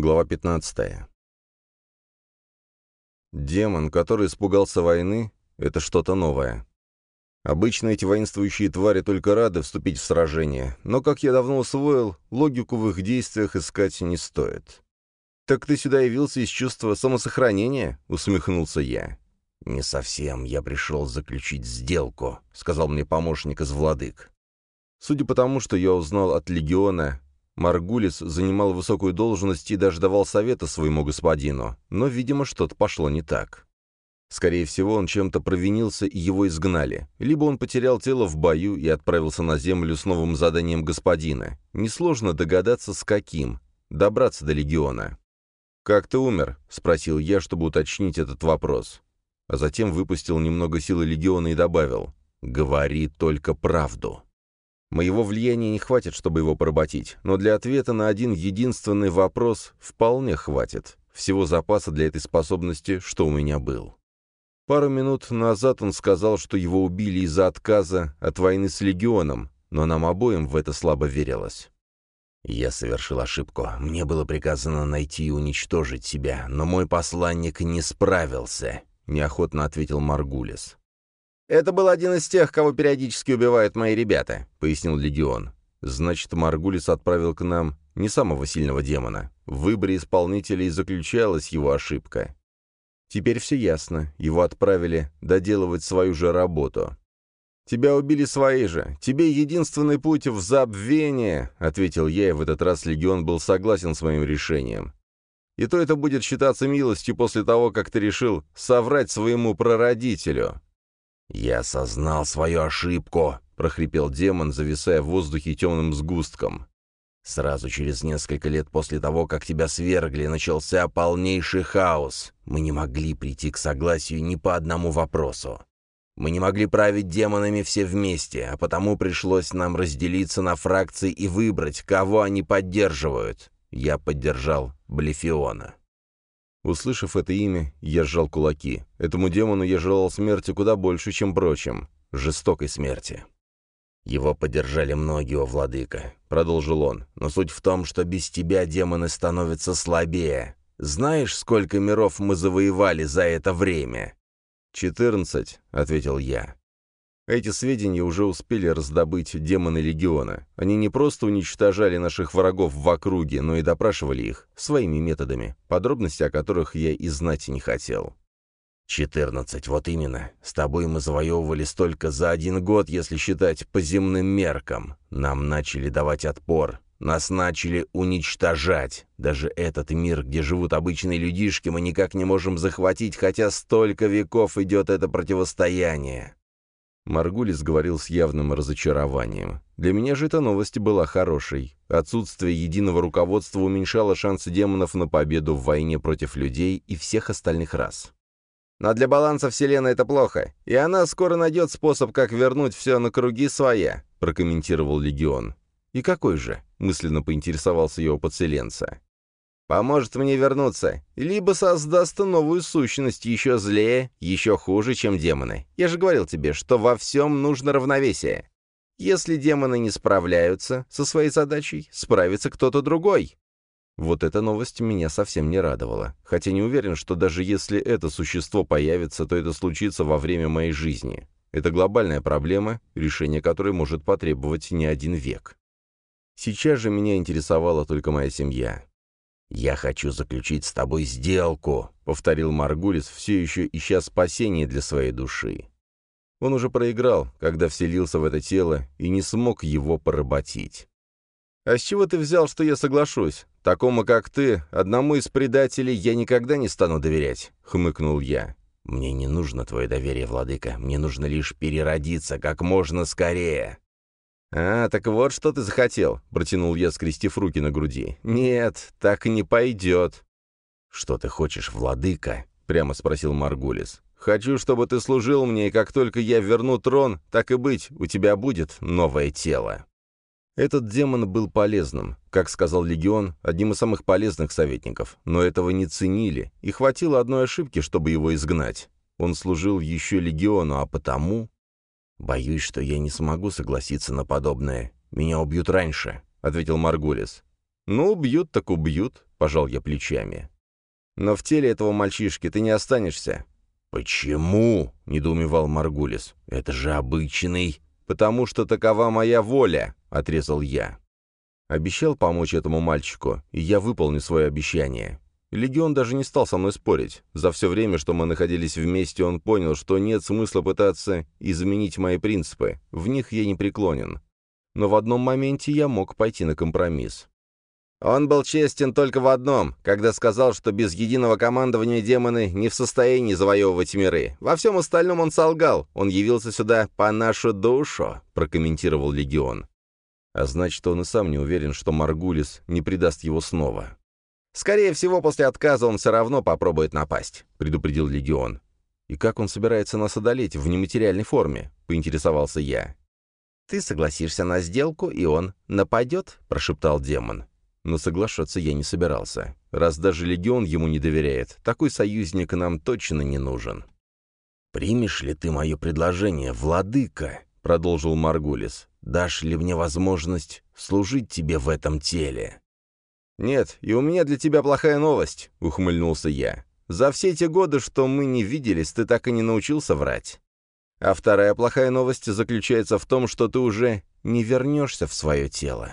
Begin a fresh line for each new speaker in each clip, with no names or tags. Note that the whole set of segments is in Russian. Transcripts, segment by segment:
Глава 15. Демон, который испугался войны, — это что-то новое. Обычно эти воинствующие твари только рады вступить в сражение, но, как я давно усвоил, логику в их действиях искать не стоит. «Так ты сюда явился из чувства самосохранения?» — усмехнулся я. «Не совсем. Я пришел заключить сделку», — сказал мне помощник из владык. Судя по тому, что я узнал от легиона, Маргулис занимал высокую должность и даже давал совета своему господину, но, видимо, что-то пошло не так. Скорее всего, он чем-то провинился и его изгнали. Либо он потерял тело в бою и отправился на землю с новым заданием господина. Несложно догадаться, с каким. Добраться до легиона. «Как ты умер?» — спросил я, чтобы уточнить этот вопрос. А затем выпустил немного силы легиона и добавил «Говори только правду». Моего влияния не хватит, чтобы его поработить, но для ответа на один единственный вопрос вполне хватит. Всего запаса для этой способности, что у меня был. Пару минут назад он сказал, что его убили из-за отказа от войны с Легионом, но нам обоим в это слабо верилось. «Я совершил ошибку. Мне было приказано найти и уничтожить себя, но мой посланник не справился», — неохотно ответил Маргулис.
«Это был один из тех, кого периодически убивают мои ребята», — пояснил Легион.
«Значит, Маргулис отправил к нам не самого сильного демона. В выборе исполнителей заключалась его ошибка. Теперь все ясно. Его отправили доделывать свою же работу. «Тебя убили свои же. Тебе единственный путь в забвение», — ответил я, и в этот раз Легион был согласен с моим решением. «И то это будет считаться милостью после того, как ты решил соврать своему прародителю».
«Я осознал свою ошибку», — прохрипел демон, зависая в воздухе темным сгустком. «Сразу через несколько лет после того, как тебя свергли, начался полнейший хаос. Мы не могли прийти к согласию ни по одному вопросу. Мы не могли править демонами все вместе, а потому пришлось нам разделиться на фракции и выбрать, кого они поддерживают. Я поддержал Блефиона.
Услышав это имя, я сжал кулаки. Этому демону я желал смерти куда больше, чем прочим. Жестокой смерти.
«Его поддержали многие, о владыка», — продолжил он. «Но суть в том, что без тебя демоны становятся слабее. Знаешь, сколько миров мы завоевали за это время?»
«Четырнадцать», — ответил я. Эти сведения уже успели раздобыть демоны Легиона. Они не просто уничтожали наших врагов в округе, но и допрашивали их своими методами, подробности о которых я и знать не хотел.
«Четырнадцать, вот именно. С тобой мы завоевывали столько за один год, если считать по земным меркам. Нам начали давать отпор, нас начали уничтожать. Даже этот мир, где живут обычные людишки, мы никак не можем захватить, хотя столько веков идет это противостояние.
Маргулис говорил с явным разочарованием. Для меня же эта новость была хорошей. Отсутствие единого руководства уменьшало шансы демонов на победу в войне против людей и всех остальных рас.
Но для баланса Вселенной это плохо, и она скоро найдет способ, как вернуть все на круги своя», — прокомментировал Легион.
«И какой же?» — мысленно поинтересовался его подселенца
поможет мне вернуться, либо создаст новую сущность еще злее, еще хуже, чем демоны. Я же говорил тебе, что во всем нужно равновесие. Если демоны не справляются со своей задачей, справится кто-то другой.
Вот эта новость меня совсем не радовала, хотя не уверен, что даже если это существо появится, то это случится во время моей жизни. Это глобальная проблема, решение которой может потребовать не один век. Сейчас же меня интересовала только моя семья.
«Я хочу заключить с тобой сделку», — повторил Маргулис, все еще ища спасения для своей души.
Он уже проиграл, когда вселился в это тело и не смог его поработить. «А с чего ты взял, что я соглашусь? Такому, как ты, одному из предателей я никогда не стану доверять», — хмыкнул я.
«Мне не нужно твое доверие, владыка. Мне нужно лишь переродиться как можно скорее».
«А, так вот что ты захотел», — протянул я, скрестив руки на груди. «Нет, так не пойдет».
«Что ты хочешь, владыка?» — прямо спросил Маргулис.
«Хочу, чтобы ты служил мне, и как только я верну трон, так и быть, у тебя будет новое тело». Этот демон был полезным, как сказал Легион, одним из самых полезных советников, но этого не ценили, и хватило одной ошибки, чтобы его изгнать. Он служил еще Легиону, а потому...
«Боюсь, что я не смогу согласиться на подобное. Меня убьют раньше», — ответил Маргулис.
«Ну, убьют так убьют», — пожал я плечами. «Но в теле этого мальчишки ты не останешься».
«Почему?» — недоумевал Маргулис. «Это же обычный...»
«Потому что такова моя воля», — отрезал я. Обещал помочь этому мальчику, и я выполню свое обещание. Легион даже не стал со мной спорить. За все время, что мы находились вместе, он понял, что нет смысла пытаться изменить мои принципы. В них я не преклонен. Но в одном моменте я мог пойти на компромисс. Он был честен только в одном, когда сказал, что без единого командования демоны не в состоянии завоевывать миры. Во всем остальном он солгал. Он явился сюда по нашу душу, прокомментировал Легион. А значит, он и сам не уверен, что Маргулис не предаст его снова. «Скорее всего, после отказа он все равно попробует напасть», — предупредил Легион. «И как он собирается нас одолеть в нематериальной форме?» — поинтересовался я. «Ты согласишься на сделку, и он нападет?» — прошептал демон. Но соглашаться я не собирался. Раз даже Легион ему не доверяет, такой союзник нам точно не нужен.
«Примешь ли ты мое предложение, владыка?» — продолжил Маргулис. «Дашь ли мне возможность служить тебе в этом теле?»
«Нет, и у меня для тебя плохая новость», — ухмыльнулся я. «За все те годы, что мы не виделись, ты так и не научился врать. А вторая плохая новость заключается в том, что ты уже не вернешься в свое тело».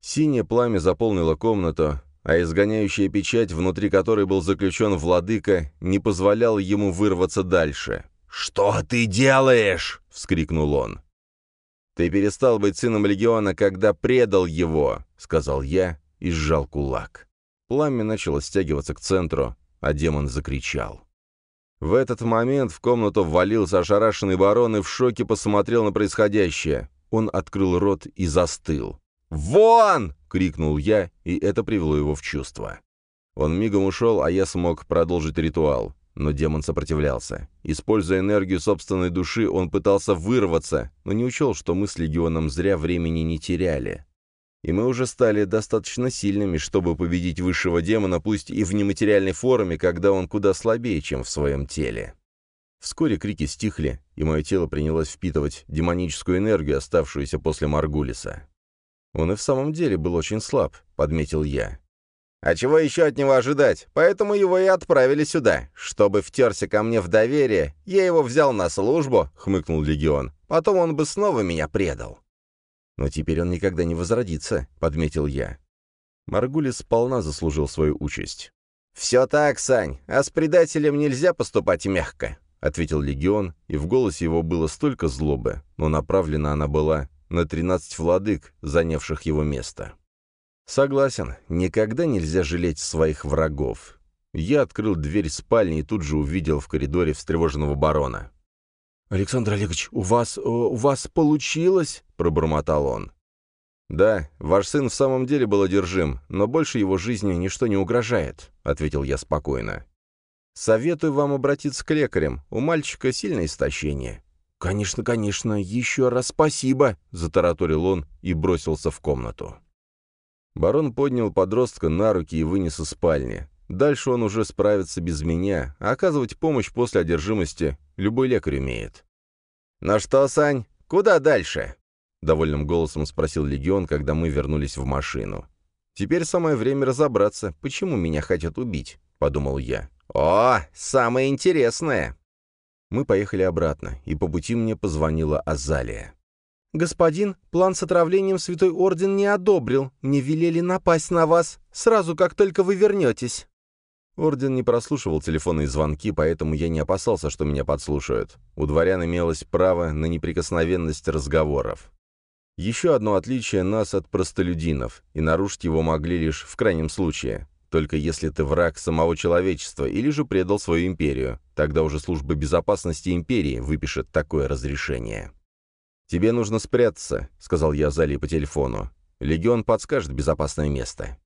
Синее пламя заполнило комнату, а изгоняющая печать, внутри которой был заключен владыка, не позволяла ему вырваться дальше.
«Что ты делаешь?» — вскрикнул он.
«Ты перестал быть сыном легиона, когда предал его», — сказал я и сжал кулак. Пламя начало стягиваться к центру, а демон закричал. В этот момент в комнату ввалился ошарашенный барон и в шоке посмотрел на происходящее. Он открыл рот и застыл. «Вон!» — крикнул я, и это привело его в чувство. Он мигом ушел, а я смог продолжить ритуал. Но демон сопротивлялся. Используя энергию собственной души, он пытался вырваться, но не учел, что мы с Легионом зря времени не теряли. И мы уже стали достаточно сильными, чтобы победить высшего демона, пусть и в нематериальной форме, когда он куда слабее, чем в своем теле. Вскоре крики стихли, и мое тело принялось впитывать демоническую энергию, оставшуюся после Маргулиса. «Он и в самом деле был очень слаб», — подметил я. «А чего еще от него ожидать? Поэтому его и отправили сюда. Чтобы втерся ко мне в доверие, я его взял на службу», — хмыкнул Легион. «Потом он бы снова меня предал». «Но теперь он никогда не возродится», — подметил я. Маргулис сполна заслужил свою участь. «Все так, Сань, а с предателем нельзя поступать мягко», — ответил Легион, и в голосе его было столько злобы, но направлена она была на 13 владык, занявших его место. Согласен, никогда нельзя жалеть своих врагов. Я открыл дверь спальни и тут же увидел в коридоре встревоженного барона. «Александр Олегович, у вас... у вас получилось?» — пробормотал он. «Да, ваш сын в самом деле был одержим, но больше его жизни ничто не угрожает», — ответил я спокойно. «Советую вам обратиться к лекарям. У мальчика сильное истощение. «Конечно, конечно, еще раз спасибо!» — затараторил он и бросился в комнату. Барон поднял подростка на руки и вынес из спальни. Дальше он уже справится без меня, а оказывать помощь после одержимости любой лекарь умеет. «Ну что, Сань, куда дальше?» — довольным голосом спросил Легион, когда мы вернулись в машину. «Теперь самое время разобраться, почему меня хотят убить», — подумал я. «О, самое интересное!» Мы поехали обратно, и по пути мне позвонила Азалия. «Господин, план с отравлением Святой Орден не одобрил. Мне велели напасть на вас, сразу как только вы вернетесь». Орден не прослушивал телефонные звонки, поэтому я не опасался, что меня подслушают. У дворян имелось право на неприкосновенность разговоров. Еще одно отличие нас от простолюдинов, и нарушить его могли лишь в крайнем случае. Только если ты враг самого человечества или же предал свою империю, тогда уже служба безопасности империи выпишет такое разрешение. «Тебе нужно спрятаться», — сказал я Зали по телефону. «Легион подскажет безопасное место».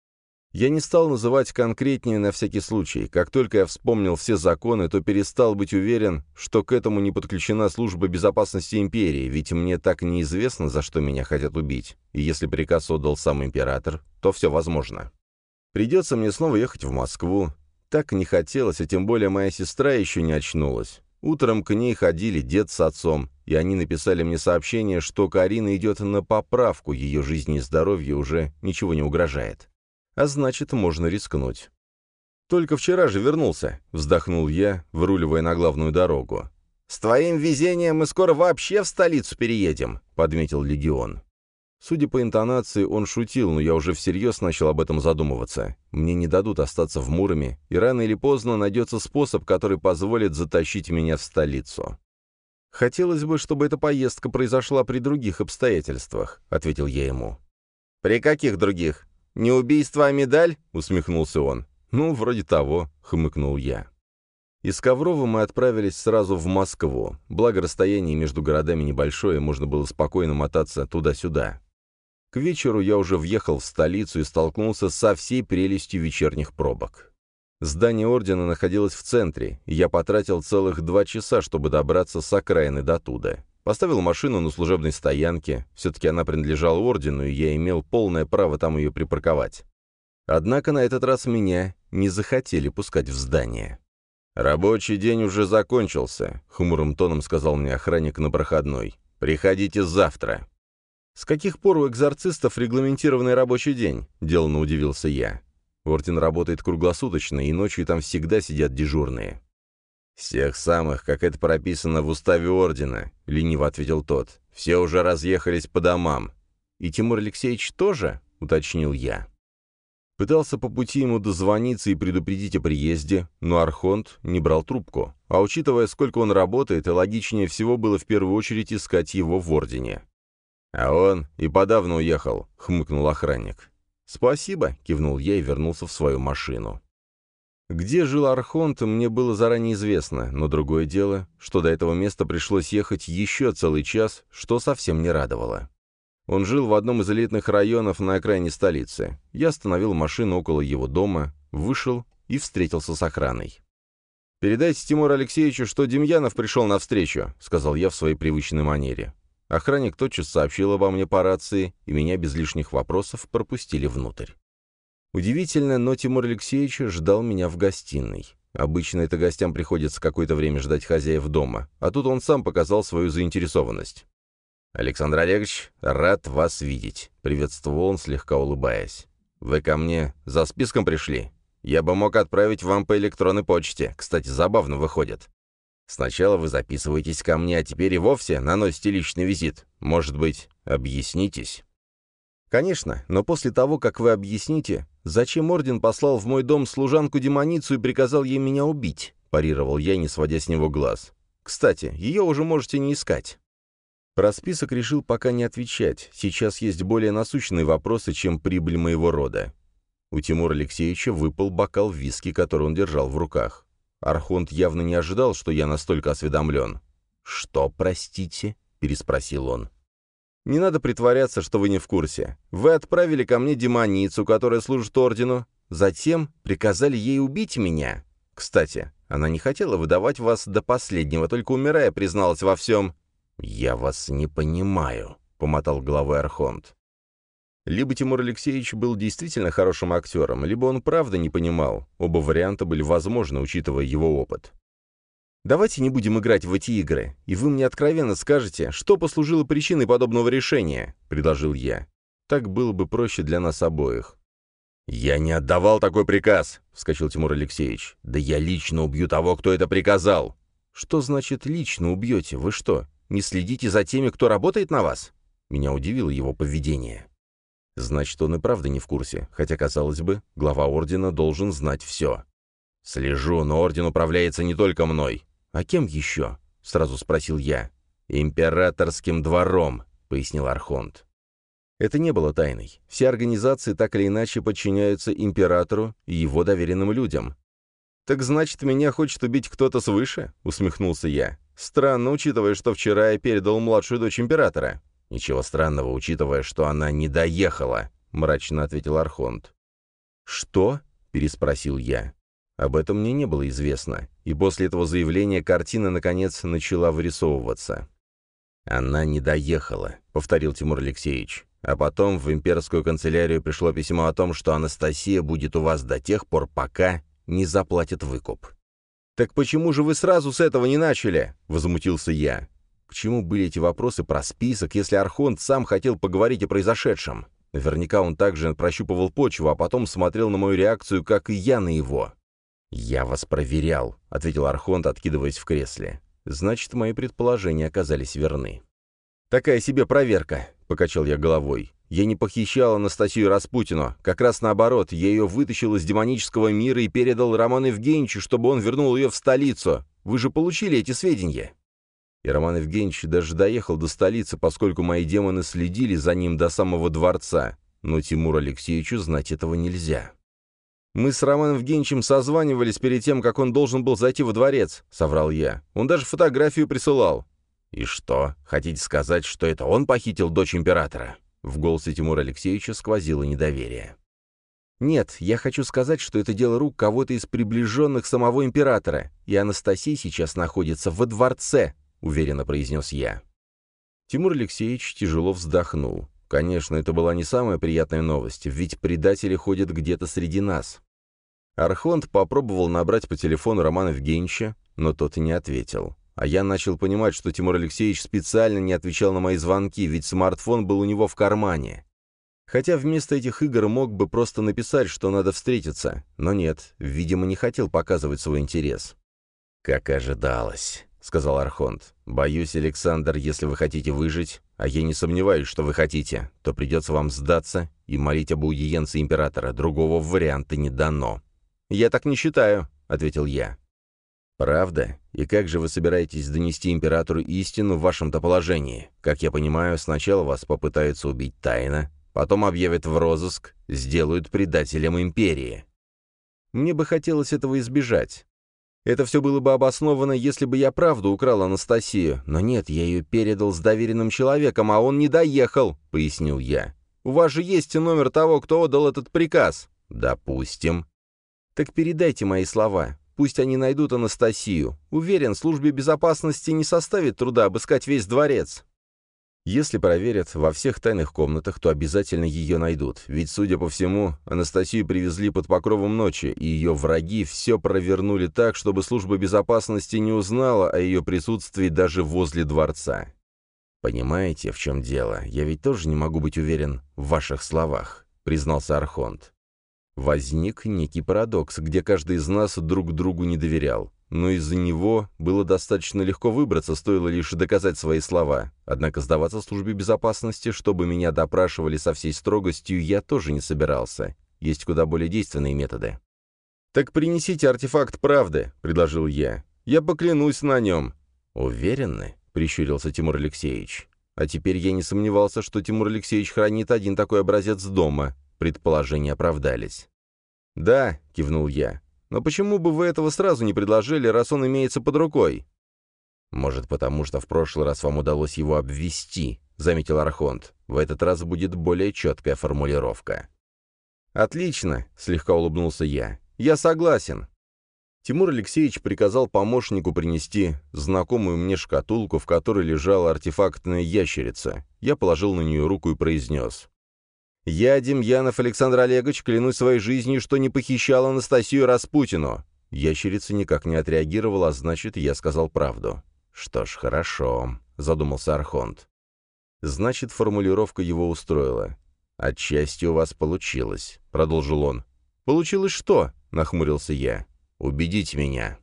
Я не стал называть конкретнее на всякий случай. Как только я вспомнил все законы, то перестал быть уверен, что к этому не подключена служба безопасности империи, ведь мне так неизвестно, за что меня хотят убить. И если приказ отдал сам император, то все возможно. Придется мне снова ехать в Москву. Так не хотелось, а тем более моя сестра еще не очнулась. Утром к ней ходили дед с отцом, и они написали мне сообщение, что Карина идет на поправку, ее жизни и здоровью уже ничего не угрожает. А значит, можно рискнуть. «Только вчера же вернулся», — вздохнул я, выруливая на главную дорогу. «С твоим везением мы скоро вообще в столицу переедем», — подметил Легион. Судя по интонации, он шутил, но я уже всерьез начал об этом задумываться. Мне не дадут остаться в Муроме, и рано или поздно найдется способ, который позволит затащить меня в столицу. «Хотелось бы, чтобы эта поездка произошла при других обстоятельствах», — ответил я ему. «При каких других? Не убийство, а медаль?» — усмехнулся он. «Ну, вроде того», — хмыкнул я. Из Коврова мы отправились сразу в Москву, благо расстояние между городами небольшое, можно было спокойно мотаться туда-сюда. К вечеру я уже въехал в столицу и столкнулся со всей прелестью вечерних пробок. Здание ордена находилось в центре, и я потратил целых два часа, чтобы добраться с окраины до туда. Поставил машину на служебной стоянке, все-таки она принадлежала ордену, и я имел полное право там ее припарковать. Однако на этот раз меня не захотели пускать в здание. «Рабочий день уже закончился», — хмурым тоном сказал мне охранник на проходной. «Приходите завтра». «С каких пор у экзорцистов регламентированный рабочий день?» — деланно удивился я. Орден работает круглосуточно, и ночью там всегда сидят дежурные. «С тех самых, как это прописано в уставе Ордена», — лениво ответил тот. «Все уже разъехались по домам». «И Тимур Алексеевич тоже?» — уточнил я. Пытался по пути ему дозвониться и предупредить о приезде, но Архонт не брал трубку. А учитывая, сколько он работает, логичнее всего было в первую очередь искать его в Ордене. «А он и подавно уехал», — хмыкнул охранник. «Спасибо», — кивнул я и вернулся в свою машину. Где жил Архонт, мне было заранее известно, но другое дело, что до этого места пришлось ехать еще целый час, что совсем не радовало. Он жил в одном из элитных районов на окраине столицы. Я остановил машину около его дома, вышел и встретился с охраной. «Передайте Тимуру Алексеевичу, что Демьянов пришел навстречу», — сказал я в своей привычной манере. Охранник тотчас сообщил обо мне по рации, и меня без лишних вопросов пропустили внутрь. Удивительно, но Тимур Алексеевич ждал меня в гостиной. Обычно это гостям приходится какое-то время ждать хозяев дома, а тут он сам показал свою заинтересованность. «Александр Олегович, рад вас видеть», — приветствовал он, слегка улыбаясь. «Вы ко мне за списком пришли? Я бы мог отправить вам по электронной почте. Кстати, забавно выходит. Сначала вы записываетесь ко мне, а теперь и вовсе наносите личный визит. Может быть, объяснитесь?» «Конечно, но после того, как вы объясните, зачем Орден послал в мой дом служанку-демоницу и приказал ей меня убить?» — парировал я, не сводя с него глаз. «Кстати, ее уже можете не искать». Про список решил пока не отвечать. Сейчас есть более насущные вопросы, чем прибыль моего рода. У Тимура Алексеевича выпал бокал виски, который он держал в руках. Архонт явно не ожидал, что я настолько осведомлен. «Что, простите?» — переспросил он. «Не надо притворяться, что вы не в курсе. Вы отправили ко мне демоницу, которая служит ордену. Затем приказали ей убить меня. Кстати, она не хотела выдавать вас до последнего, только умирая призналась во всем. «Я вас не понимаю», — помотал головой Архонт. Либо Тимур Алексеевич был действительно хорошим актером, либо он правда не понимал. Оба варианта были возможны, учитывая его опыт. «Давайте не будем играть в эти игры, и вы мне откровенно скажете, что послужило причиной подобного решения», — предложил я. «Так было бы проще для нас обоих». «Я не отдавал такой приказ», — вскочил Тимур Алексеевич. «Да я лично убью того, кто это приказал». «Что значит «лично убьете»? Вы что, не следите за теми, кто работает на вас?» Меня удивило его поведение. Значит, он и правда не в курсе, хотя, казалось бы, глава ордена должен знать все. «Слежу, но орден управляется не только мной. А кем еще?» — сразу спросил я. «Императорским двором», — пояснил Архонт. Это не было тайной. Все организации так или иначе подчиняются императору и его доверенным людям. «Так значит, меня хочет убить кто-то свыше?» — усмехнулся я. Странно, учитывая, что вчера я передал младшую дочь императора. Ничего странного, учитывая, что она не доехала, мрачно ответил Архонт. Что? переспросил я. Об этом мне не было известно, и после этого заявления картина, наконец, начала вырисовываться. «Она не доехала», — повторил Тимур Алексеевич. «А потом в имперскую канцелярию пришло письмо о том, что Анастасия будет у вас до тех пор, пока не заплатит выкуп». «Так почему же вы сразу с этого не начали?» — возмутился я. К чему были эти вопросы про список, если Архонт сам хотел поговорить о произошедшем? Наверняка он также прощупывал почву, а потом смотрел на мою реакцию, как и я на его. «Я вас проверял», — ответил Архонт, откидываясь в кресле. «Значит, мои предположения оказались верны». «Такая себе проверка», — покачал я головой. «Я не похищал Анастасию Распутину. Как раз наоборот, я ее вытащил из демонического мира и передал Роману Евгеньевичу, чтобы он вернул ее в столицу. Вы же получили эти сведения?» И Роман Евгеньевич даже доехал до столицы, поскольку мои демоны следили за ним до самого дворца. Но Тимуру Алексеевичу знать этого нельзя. «Мы с Романом Евгеньевичем созванивались перед тем, как он должен был зайти во дворец», — соврал я. «Он даже фотографию присылал». «И что? Хотите сказать, что это он похитил дочь императора?» В голосе Тимура Алексеевича сквозило недоверие. «Нет, я хочу сказать, что это дело рук кого-то из приближенных самого императора, и Анастасия сейчас находится во дворце», — уверенно произнес я. Тимур Алексеевич тяжело вздохнул. Конечно, это была не самая приятная новость, ведь предатели ходят где-то среди нас. Архонт попробовал набрать по телефону Романа Евгеньевича, но тот и не ответил. А я начал понимать, что Тимур Алексеевич специально не отвечал на мои звонки, ведь смартфон был у него в кармане. Хотя вместо этих игр мог бы просто написать, что надо встретиться, но нет, видимо, не хотел показывать свой интерес. «Как ожидалось», — сказал Архонт. «Боюсь, Александр, если вы хотите выжить, а я не сомневаюсь, что вы хотите, то придется вам сдаться и молить об аудиенции императора. Другого варианта не дано». «Я так не считаю», — ответил я. «Правда? И как же вы собираетесь донести императору истину в вашем-то положении? Как я понимаю, сначала вас попытаются убить тайно, потом объявят в розыск, сделают предателем империи. Мне бы хотелось этого избежать. Это все было бы обосновано, если бы я правду украл Анастасию, но нет, я ее передал с доверенным человеком, а он не доехал», — пояснил я. «У вас же есть номер того, кто отдал этот приказ». «Допустим». «Так передайте мои слова. Пусть они найдут Анастасию. Уверен, службе безопасности не составит труда обыскать весь дворец. Если проверят во всех тайных комнатах, то обязательно ее найдут. Ведь, судя по всему, Анастасию привезли под покровом ночи, и ее враги все провернули так, чтобы служба безопасности не узнала о ее присутствии даже возле дворца. «Понимаете, в чем дело? Я ведь тоже не могу быть уверен в ваших словах», — признался Архонт. Возник некий парадокс, где каждый из нас друг другу не доверял. Но из-за него было достаточно легко выбраться, стоило лишь доказать свои слова. Однако сдаваться службе безопасности, чтобы меня допрашивали со всей строгостью, я тоже не собирался. Есть куда более действенные методы. «Так принесите артефакт правды», — предложил я. «Я поклянусь на нем». «Уверены?» — прищурился Тимур Алексеевич. А теперь я не сомневался, что Тимур Алексеевич хранит один такой образец дома. Предположения оправдались. «Да», — кивнул я. «Но почему бы вы этого сразу не предложили, раз он имеется под рукой?» «Может, потому что в прошлый раз вам удалось его обвести», — заметил Архонт. «В этот раз будет более четкая формулировка». «Отлично», — слегка улыбнулся я. «Я согласен». Тимур Алексеевич приказал помощнику принести знакомую мне шкатулку, в которой лежала артефактная ящерица. Я положил на нее руку и произнес. «Я, Демьянов Александр Олегович, клянусь своей жизнью, что не похищал Анастасию Распутину». Ящерица никак не отреагировала, а значит, я сказал правду. «Что ж, хорошо», — задумался Архонт. Значит, формулировка его устроила. «Отчасти у вас получилось», — продолжил он. «Получилось что?» — нахмурился я. «Убедите меня».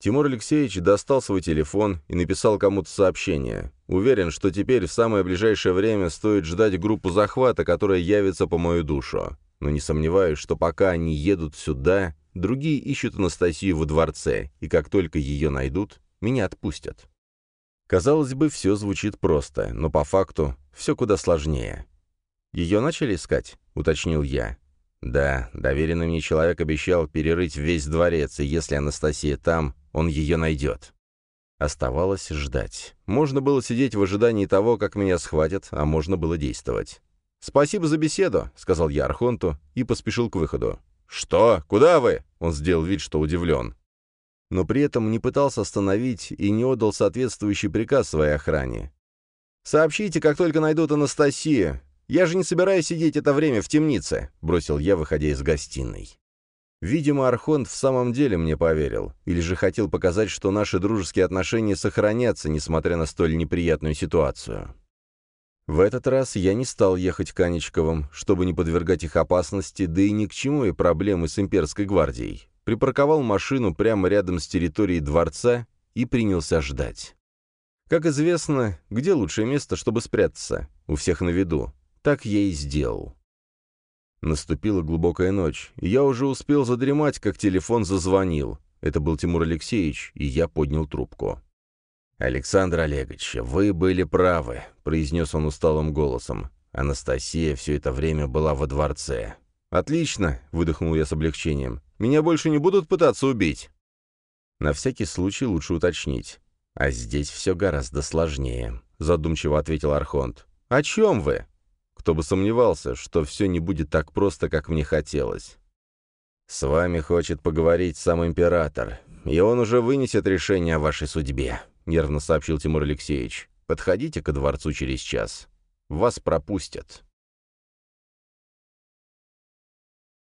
Тимур Алексеевич достал свой телефон и написал кому-то сообщение. Уверен, что теперь в самое ближайшее время стоит ждать группу захвата, которая явится по мою душу. Но не сомневаюсь, что пока они едут сюда, другие ищут Анастасию во дворце, и как только ее найдут, меня отпустят. Казалось бы, все звучит просто, но по факту все куда сложнее. «Ее начали искать?» — уточнил я. «Да, доверенный мне человек обещал перерыть весь дворец, и если Анастасия там, он ее найдет. Оставалось ждать. Можно было сидеть в ожидании того, как меня схватят, а можно было действовать. «Спасибо за беседу», — сказал я Архонту и поспешил к выходу. «Что? Куда вы?» — он сделал вид, что удивлен. Но при этом не пытался остановить и не отдал соответствующий приказ своей охране. «Сообщите, как только найдут Анастасию. Я же не собираюсь сидеть это время в темнице», — бросил я, выходя из гостиной. Видимо, Архонт в самом деле мне поверил, или же хотел показать, что наши дружеские отношения сохранятся, несмотря на столь неприятную ситуацию. В этот раз я не стал ехать к Анечковым, чтобы не подвергать их опасности, да и ни к чему и проблемы с имперской гвардией. Припарковал машину прямо рядом с территорией дворца и принялся ждать. Как известно, где лучшее место, чтобы спрятаться? У всех на виду. Так я и сделал. Наступила глубокая ночь, и я уже успел задремать, как телефон зазвонил. Это был Тимур Алексеевич, и я поднял трубку. «Александр Олегович, вы были правы», — произнес он усталым голосом. «Анастасия все это время была во дворце». «Отлично», — выдохнул я с облегчением. «Меня больше не будут пытаться убить?» На всякий случай лучше уточнить. «А здесь все гораздо сложнее», — задумчиво ответил Архонт. «О чем вы?» Кто бы сомневался, что все не будет так просто, как мне хотелось. «С вами хочет поговорить сам император, и он уже вынесет решение о вашей судьбе», — нервно сообщил Тимур Алексеевич. «Подходите ко дворцу через час. Вас пропустят».